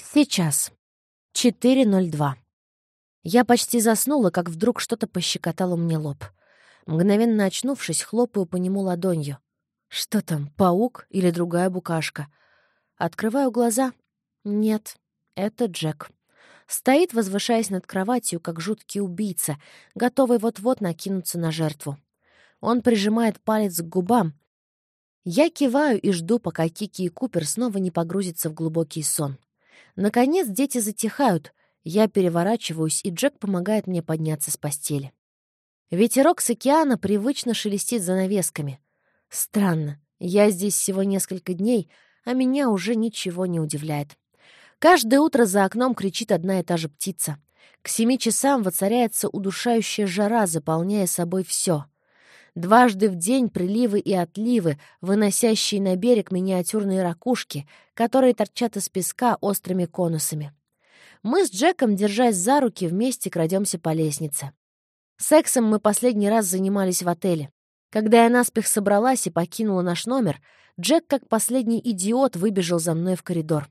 Сейчас. 4.02. Я почти заснула, как вдруг что-то пощекотало мне лоб. Мгновенно очнувшись, хлопаю по нему ладонью. Что там, паук или другая букашка? Открываю глаза. Нет, это Джек. Стоит, возвышаясь над кроватью, как жуткий убийца, готовый вот-вот накинуться на жертву. Он прижимает палец к губам. Я киваю и жду, пока Кики и Купер снова не погрузятся в глубокий сон. Наконец дети затихают. Я переворачиваюсь, и Джек помогает мне подняться с постели. Ветерок с океана привычно шелестит занавесками. Странно. Я здесь всего несколько дней, а меня уже ничего не удивляет. Каждое утро за окном кричит одна и та же птица. К семи часам воцаряется удушающая жара, заполняя собой все — Дважды в день приливы и отливы, выносящие на берег миниатюрные ракушки, которые торчат из песка острыми конусами. Мы с Джеком, держась за руки, вместе крадемся по лестнице. Сексом мы последний раз занимались в отеле. Когда я наспех собралась и покинула наш номер, Джек, как последний идиот, выбежал за мной в коридор.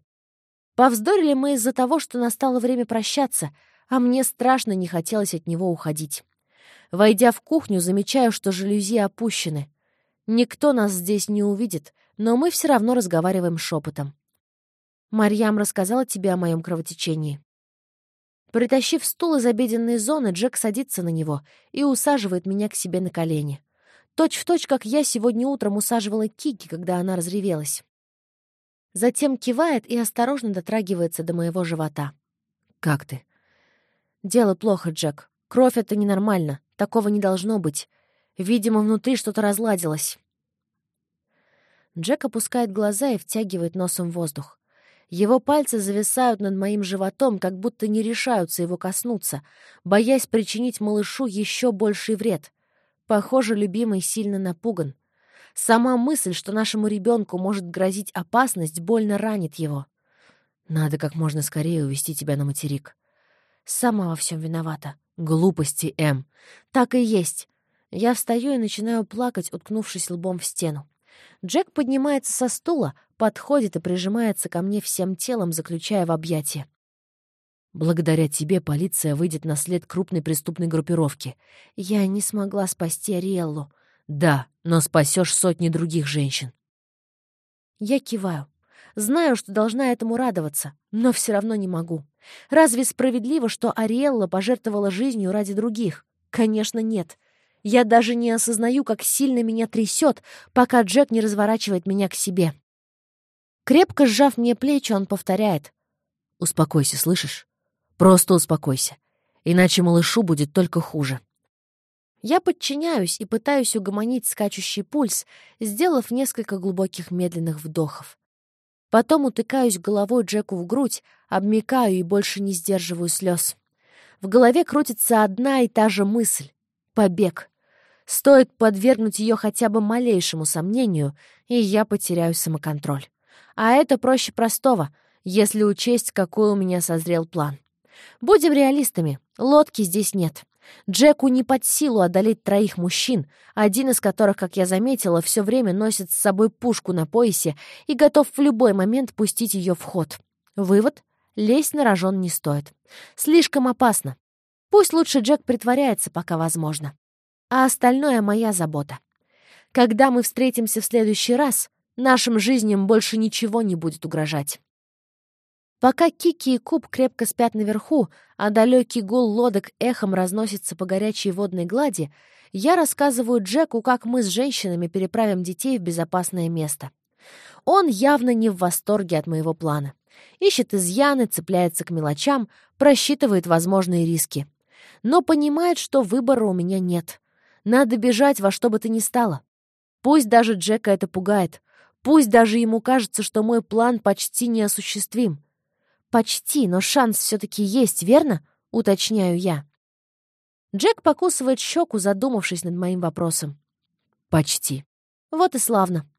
Повздорили мы из-за того, что настало время прощаться, а мне страшно не хотелось от него уходить. Войдя в кухню, замечаю, что жалюзи опущены. Никто нас здесь не увидит, но мы все равно разговариваем шепотом. Марьям рассказала тебе о моем кровотечении. Притащив стул из обеденной зоны, Джек садится на него и усаживает меня к себе на колени. Точь в точь, как я сегодня утром усаживала Кики, когда она разревелась. Затем кивает и осторожно дотрагивается до моего живота. «Как ты?» «Дело плохо, Джек. Кровь — это ненормально. Такого не должно быть. Видимо, внутри что-то разладилось. Джек опускает глаза и втягивает носом воздух. Его пальцы зависают над моим животом, как будто не решаются его коснуться, боясь причинить малышу еще больший вред. Похоже, любимый сильно напуган. Сама мысль, что нашему ребенку может грозить опасность, больно ранит его. Надо как можно скорее увести тебя на материк. Сама во всем виновата. Глупости, Эм. Так и есть. Я встаю и начинаю плакать, уткнувшись лбом в стену. Джек поднимается со стула, подходит и прижимается ко мне всем телом, заключая в объятия. Благодаря тебе полиция выйдет на след крупной преступной группировки. Я не смогла спасти Ариэллу. Да, но спасешь сотни других женщин. Я киваю. Знаю, что должна этому радоваться, но все равно не могу. Разве справедливо, что Ариэлла пожертвовала жизнью ради других? Конечно, нет. Я даже не осознаю, как сильно меня трясет, пока Джек не разворачивает меня к себе. Крепко сжав мне плечи, он повторяет. «Успокойся, слышишь? Просто успокойся. Иначе малышу будет только хуже». Я подчиняюсь и пытаюсь угомонить скачущий пульс, сделав несколько глубоких медленных вдохов. Потом утыкаюсь головой Джеку в грудь, обмикаю и больше не сдерживаю слез. В голове крутится одна и та же мысль — побег. Стоит подвергнуть ее хотя бы малейшему сомнению, и я потеряю самоконтроль. А это проще простого, если учесть, какой у меня созрел план. Будем реалистами, лодки здесь нет. Джеку не под силу одолеть троих мужчин, один из которых, как я заметила, все время носит с собой пушку на поясе и готов в любой момент пустить ее в ход. Вывод — лезть на рожон не стоит. Слишком опасно. Пусть лучше Джек притворяется, пока возможно. А остальное — моя забота. Когда мы встретимся в следующий раз, нашим жизням больше ничего не будет угрожать. Пока Кики и Куб крепко спят наверху, а далекий гул лодок эхом разносится по горячей водной глади, я рассказываю Джеку, как мы с женщинами переправим детей в безопасное место. Он явно не в восторге от моего плана. Ищет изъяны, цепляется к мелочам, просчитывает возможные риски. Но понимает, что выбора у меня нет. Надо бежать во что бы то ни стало. Пусть даже Джека это пугает. Пусть даже ему кажется, что мой план почти неосуществим. «Почти, но шанс все-таки есть, верно?» — уточняю я. Джек покусывает щеку, задумавшись над моим вопросом. «Почти». Вот и славно.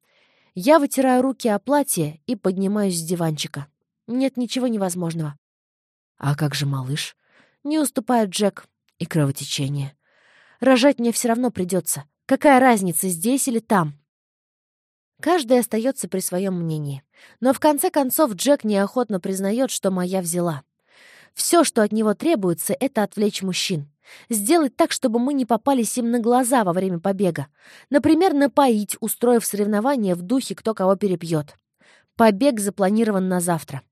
Я вытираю руки о платье и поднимаюсь с диванчика. Нет ничего невозможного. «А как же малыш?» Не уступает Джек. И кровотечение. Рожать мне все равно придется. Какая разница, здесь или там? Каждый остается при своем мнении. Но в конце концов Джек неохотно признает, что моя взяла. Все, что от него требуется, это отвлечь мужчин. Сделать так, чтобы мы не попались им на глаза во время побега. Например, напоить, устроив соревнование в духе «кто кого перепьет». Побег запланирован на завтра.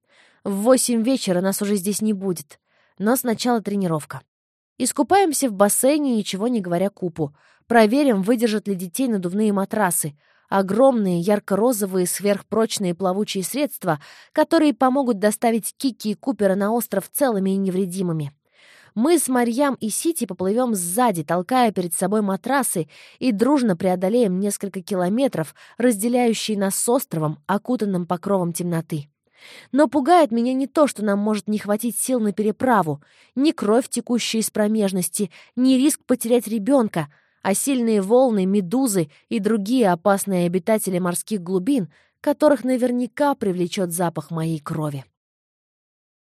В восемь вечера нас уже здесь не будет. Но сначала тренировка. Искупаемся в бассейне, ничего не говоря купу. Проверим, выдержат ли детей надувные матрасы. Огромные, ярко-розовые, сверхпрочные плавучие средства, которые помогут доставить Кики и Купера на остров целыми и невредимыми. Мы с Марьям и Сити поплывем сзади, толкая перед собой матрасы, и дружно преодолеем несколько километров, разделяющие нас с островом, окутанным покровом темноты. Но пугает меня не то, что нам может не хватить сил на переправу, ни кровь, текущая из промежности, ни риск потерять ребенка, а сильные волны, медузы и другие опасные обитатели морских глубин, которых наверняка привлечет запах моей крови.